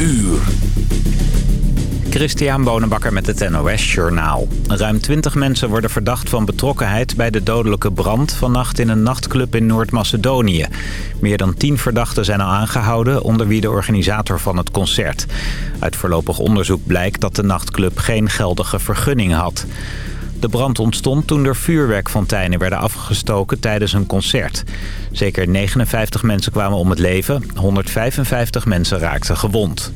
uur. Christian Bonenbakker met het NOS Journaal. Ruim 20 mensen worden verdacht van betrokkenheid bij de dodelijke brand... vannacht in een nachtclub in Noord-Macedonië. Meer dan 10 verdachten zijn al aangehouden... onder wie de organisator van het concert. Uit voorlopig onderzoek blijkt dat de nachtclub geen geldige vergunning had. De brand ontstond toen er vuurwerkfonteinen werden afgestoken tijdens een concert. Zeker 59 mensen kwamen om het leven, 155 mensen raakten gewond.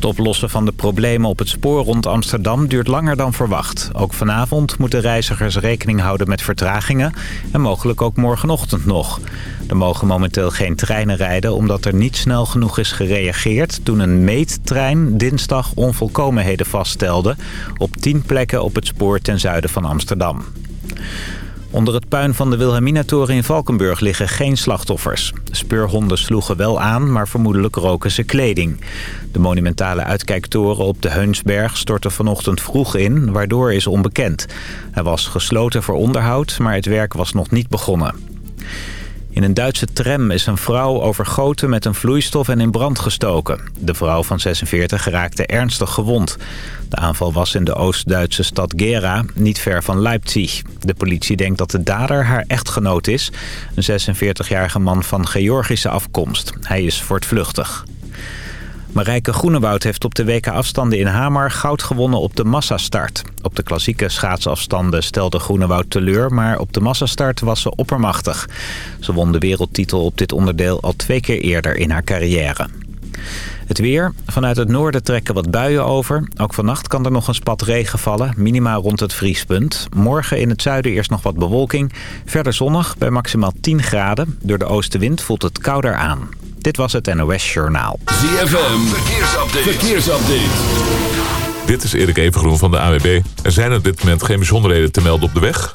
Het oplossen van de problemen op het spoor rond Amsterdam duurt langer dan verwacht. Ook vanavond moeten reizigers rekening houden met vertragingen en mogelijk ook morgenochtend nog. Er mogen momenteel geen treinen rijden omdat er niet snel genoeg is gereageerd... toen een meettrein dinsdag onvolkomenheden vaststelde... op tien plekken op het spoor ten zuiden van Amsterdam. Onder het puin van de Wilhelminatoren in Valkenburg liggen geen slachtoffers. Speurhonden sloegen wel aan, maar vermoedelijk roken ze kleding. De monumentale uitkijktoren op de Heunsberg stortte vanochtend vroeg in, waardoor is onbekend. Hij was gesloten voor onderhoud, maar het werk was nog niet begonnen. In een Duitse tram is een vrouw overgoten met een vloeistof en in brand gestoken. De vrouw van 46 geraakte ernstig gewond. De aanval was in de Oost-Duitse stad Gera, niet ver van Leipzig. De politie denkt dat de dader haar echtgenoot is. Een 46-jarige man van Georgische afkomst. Hij is voortvluchtig. Marijke Groenewoud heeft op de WK-afstanden in Hamar goud gewonnen op de massastart. Op de klassieke schaatsafstanden stelde Groenewoud teleur, maar op de massastart was ze oppermachtig. Ze won de wereldtitel op dit onderdeel al twee keer eerder in haar carrière. Het weer. Vanuit het noorden trekken wat buien over. Ook vannacht kan er nog een spat regen vallen. Minima rond het vriespunt. Morgen in het zuiden eerst nog wat bewolking. Verder zonnig bij maximaal 10 graden. Door de oostenwind voelt het kouder aan. Dit was het NOS Journaal. ZFM, verkeersupdate. verkeersupdate. Dit is Erik Evengroen van de AWB. Er zijn op dit moment geen bijzonderheden te melden op de weg.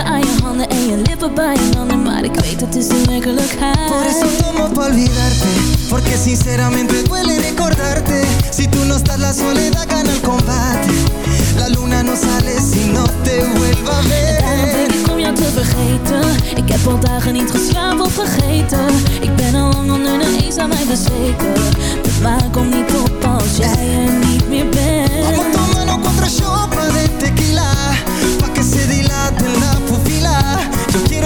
voelen aan je handen en je lippen bij je handen Maar ik weet dat het is de werkelijkheid. Por eso tomo pa olvidarte Porque sinceramente duele recordarte. Si tú no estás la soledad gana el combate. La luna no sale si no te vuelva a ver. Denk ik jou te vergeten. Ik heb al dagen niet geslapen of vergeten. Ik ben al lang onder een eens aan mij bezweken. De maan komt niet op als jij er niet meer bent.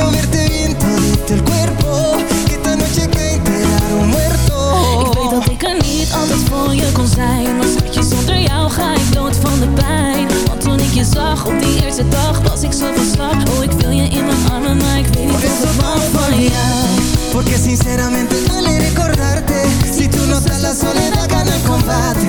Quiero verte bien todito el cuerpo. Que esta noche klinkt raar muerto. Ik weet dat ik er niet anders voor je kon zijn. Maar schatje, zonder jou ga ik dood van de pijn. wat toen ik je zag op die eerste dag, was ik zo van slag. Oh, ik wil je in mijn armen, maar ik weet niet of ik van, van jou. Porque sinceramente duele recordarte Si tú no estás la soledad gana el combate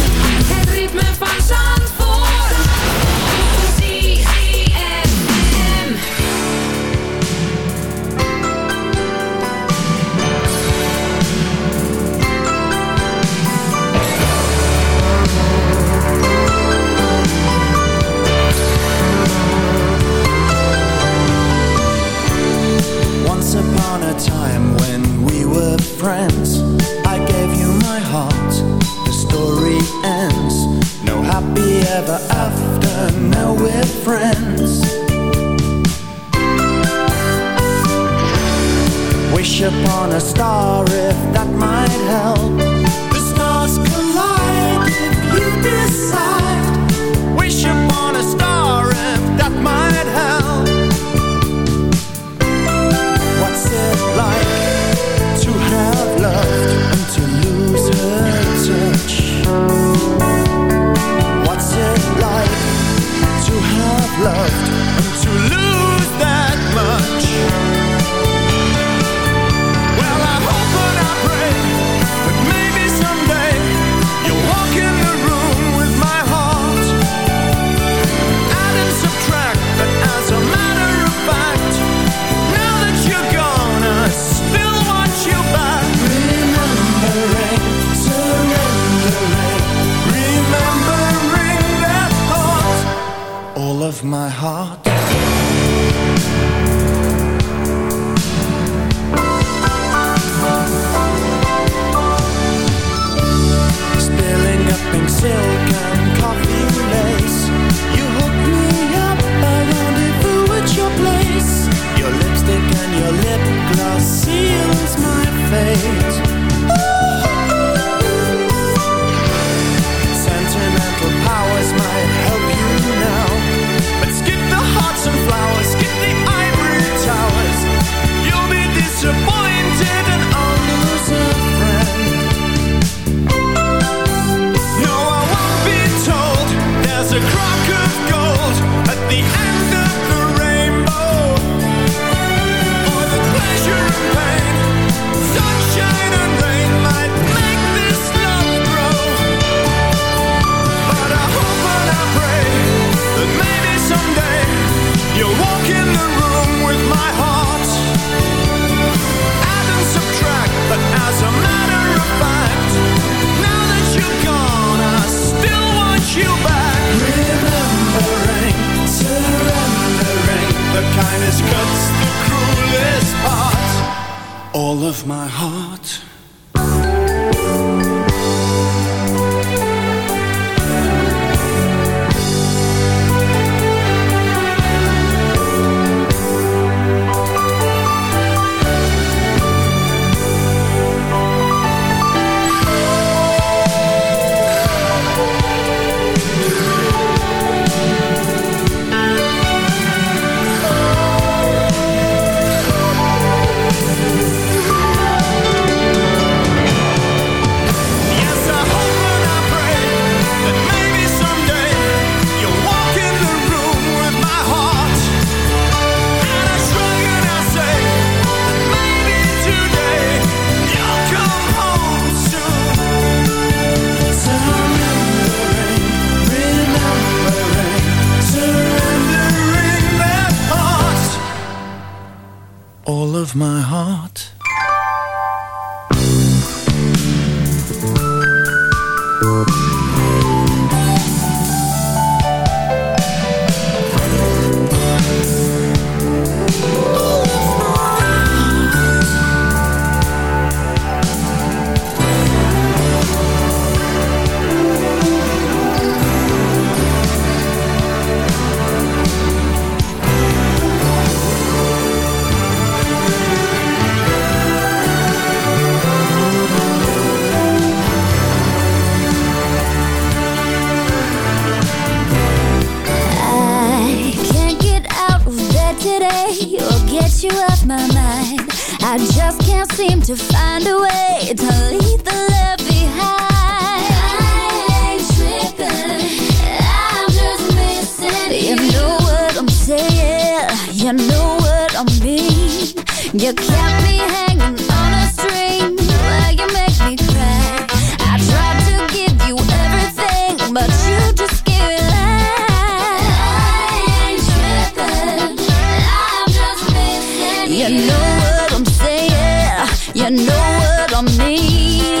a star my mind. I just can't seem to find a way To leave the love behind. I ain't tripping. I'm just missing you. You know what I'm saying. You know what I mean. You kept me hanging know what I mean.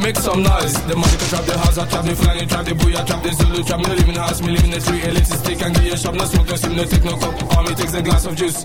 Make some noise. The money can trap the house, I trap the flying, trap the booyah, trap the Zulu, trap me no live in the house, me living in the street, elitist stick and give you a shop, no smoke, no steam, no take no cup. All me takes a glass of juice.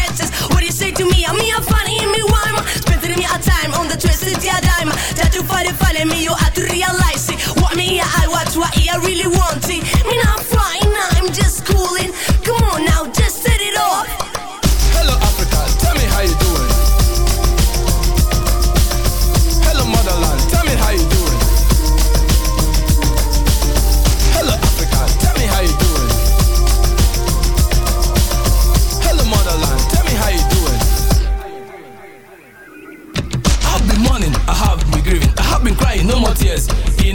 You say to me? I'm me, I'm funny, and me rhyme Spending me a time on the twisted yeah dime. Try to find it, find me, you have to realize it. What me, I watch, what I really want it. Me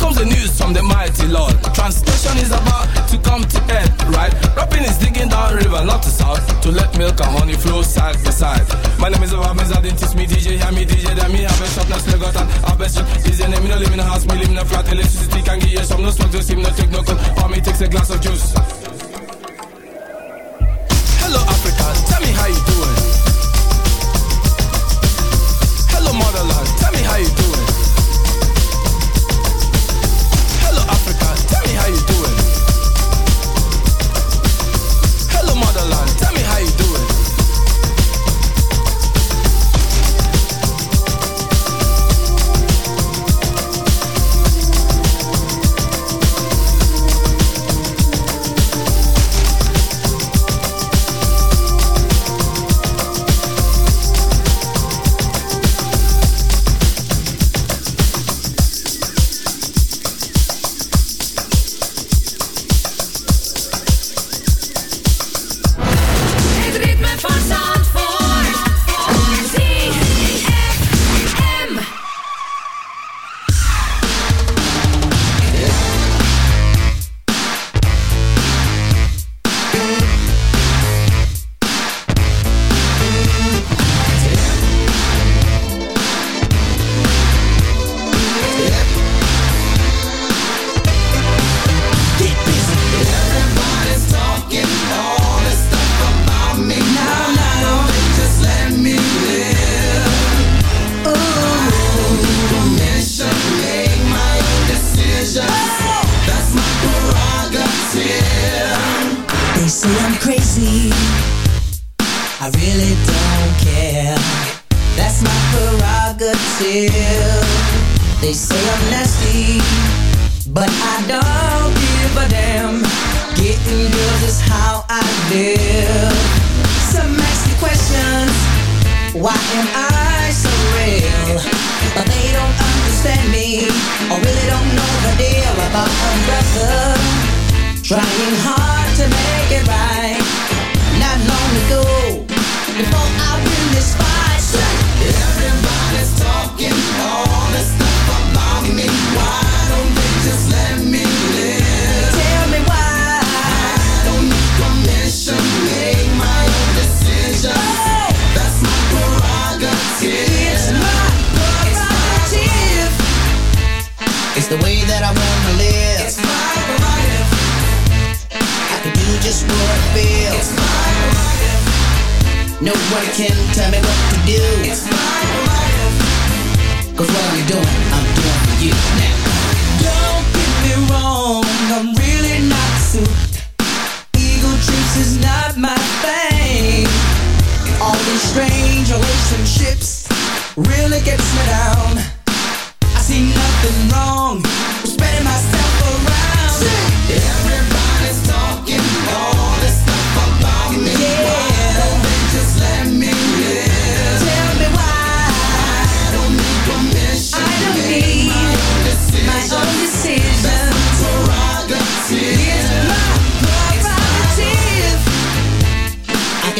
Comes the news from the mighty Lord. Translation is about to come to end, right? Rapping is digging down river, not to south, to let milk and honey flow side by side. My name is Obamiz, I didn't teach me DJ, hear me DJ, then me have a shop, now still got an have a your name, me no live in a house, me live in a flat, electricity can give you some, no smoke, no steam, no take no cold, or me takes a glass of juice. crazy. I really don't care. That's my prerogative. They say I'm nasty, but I don't give a damn. Getting girls is how I live. Some nasty questions. Why am I?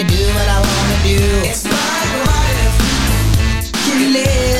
can do what I wanna do It's my life Can't live.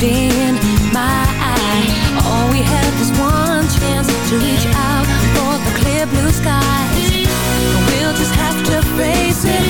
looked in my eye. All we have is one chance to reach out for the clear blue skies. We'll just have to face it.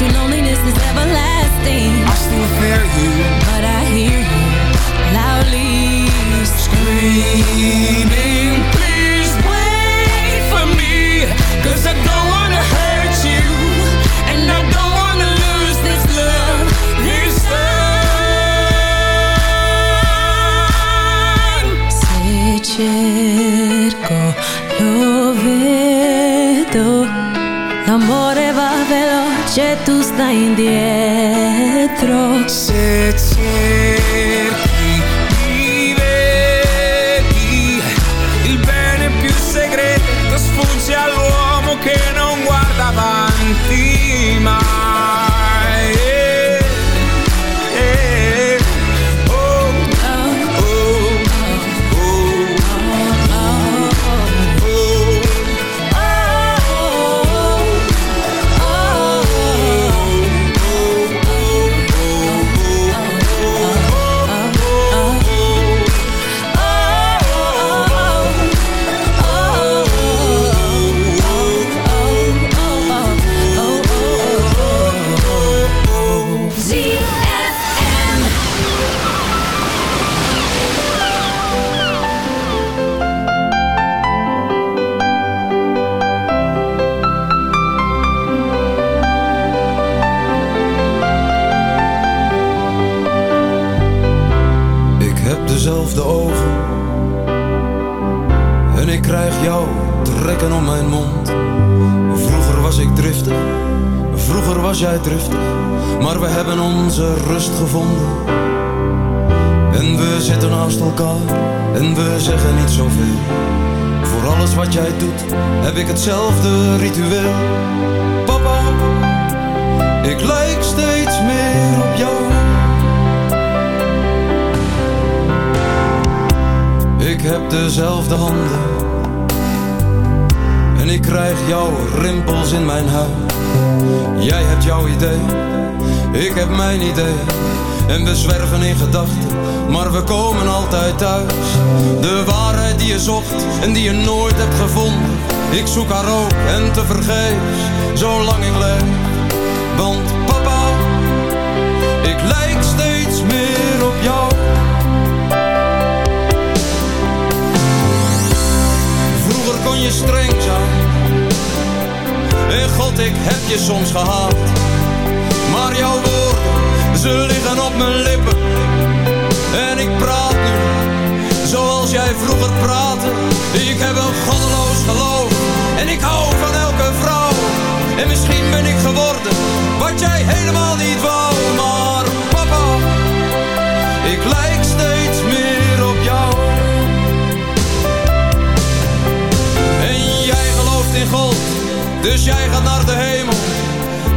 Your loneliness is everlasting. I still fear you. But I hear you Loudly screaming. Je tu stai indietro soms gehad. Maar jouw woorden, ze liggen op mijn lippen. En ik praat nu, zoals jij vroeger praatte. Ik heb een goddeloos geloof. En ik hou van elke vrouw. En misschien ben ik geworden wat jij hebt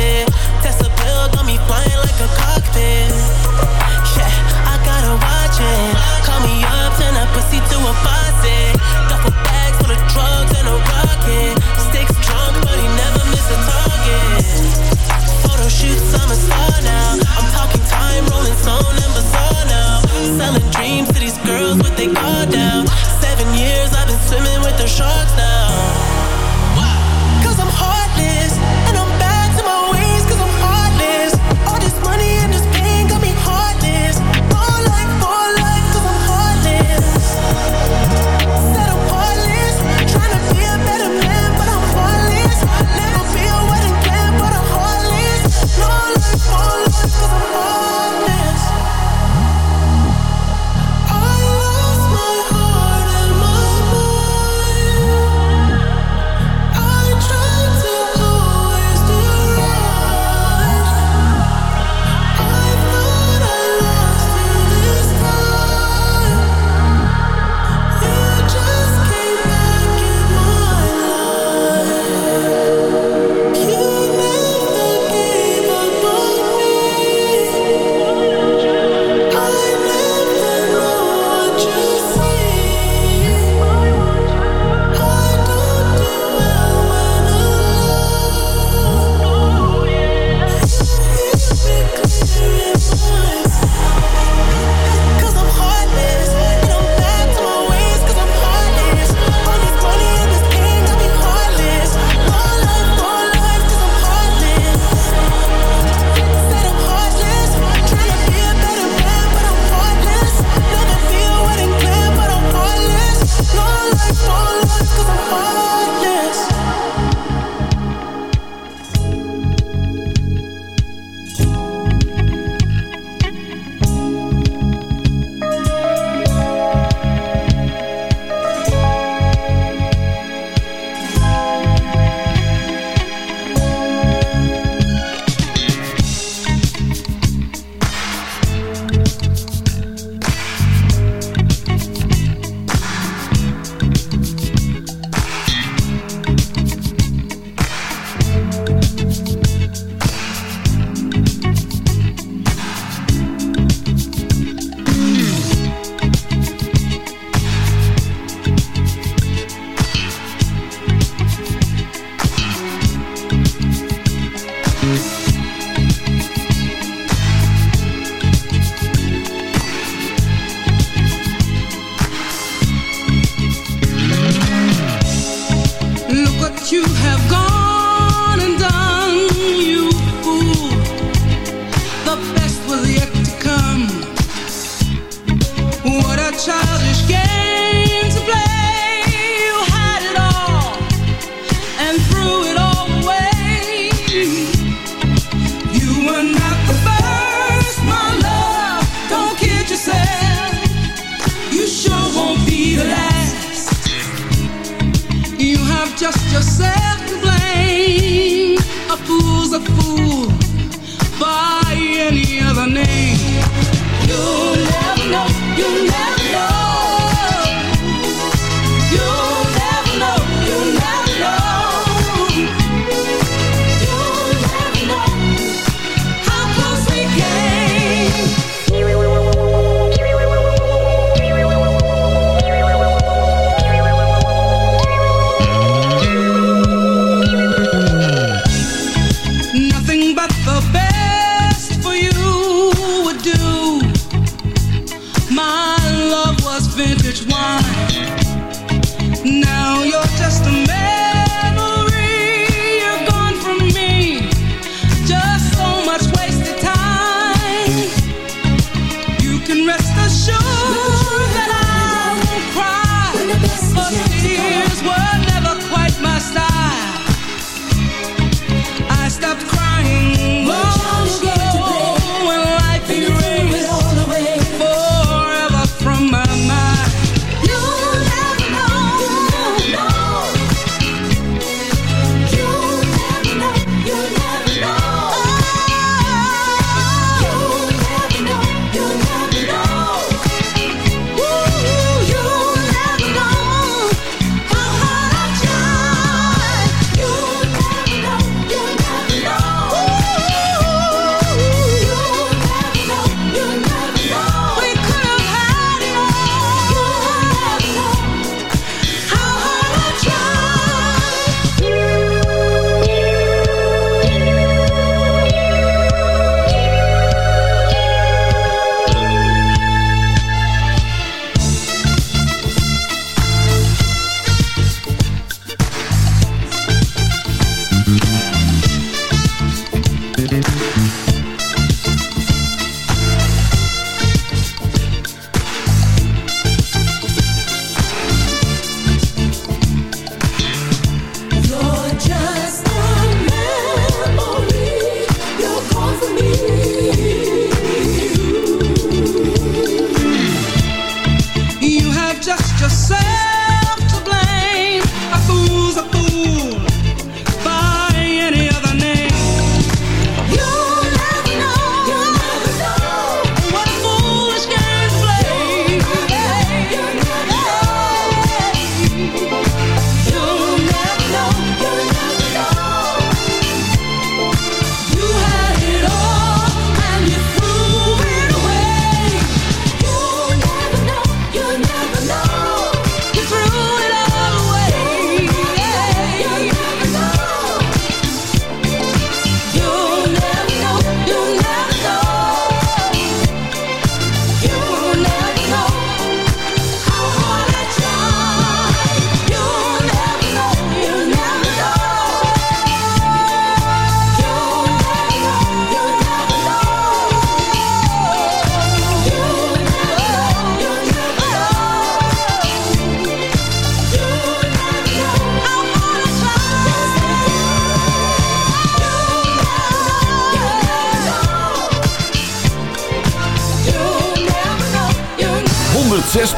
me. you have gone. any other name. You'll never know, you'll never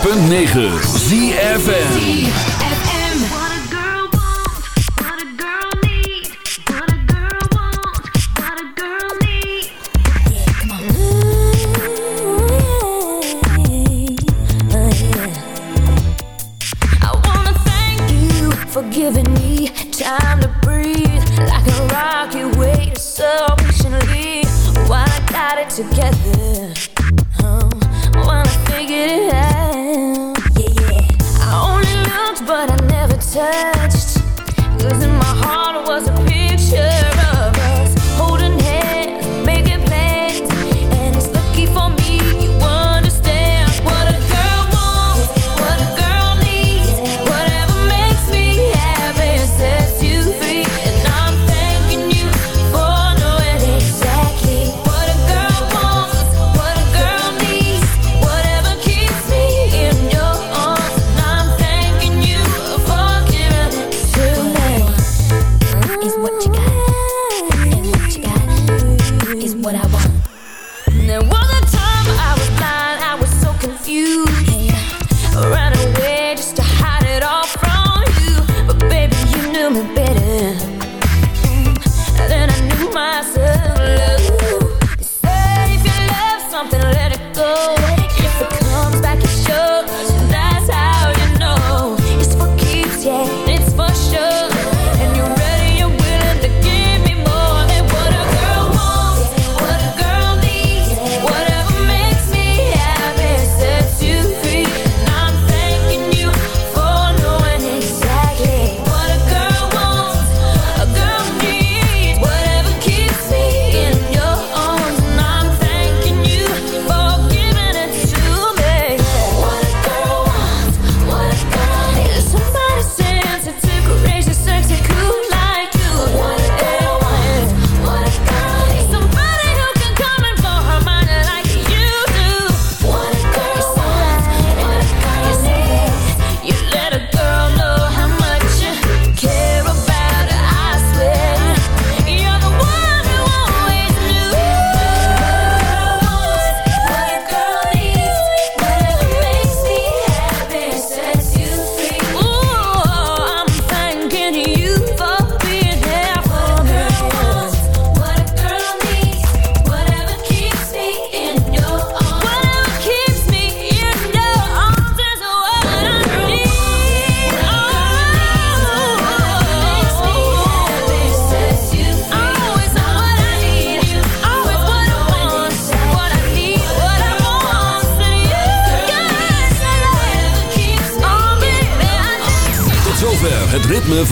106.9 ZFN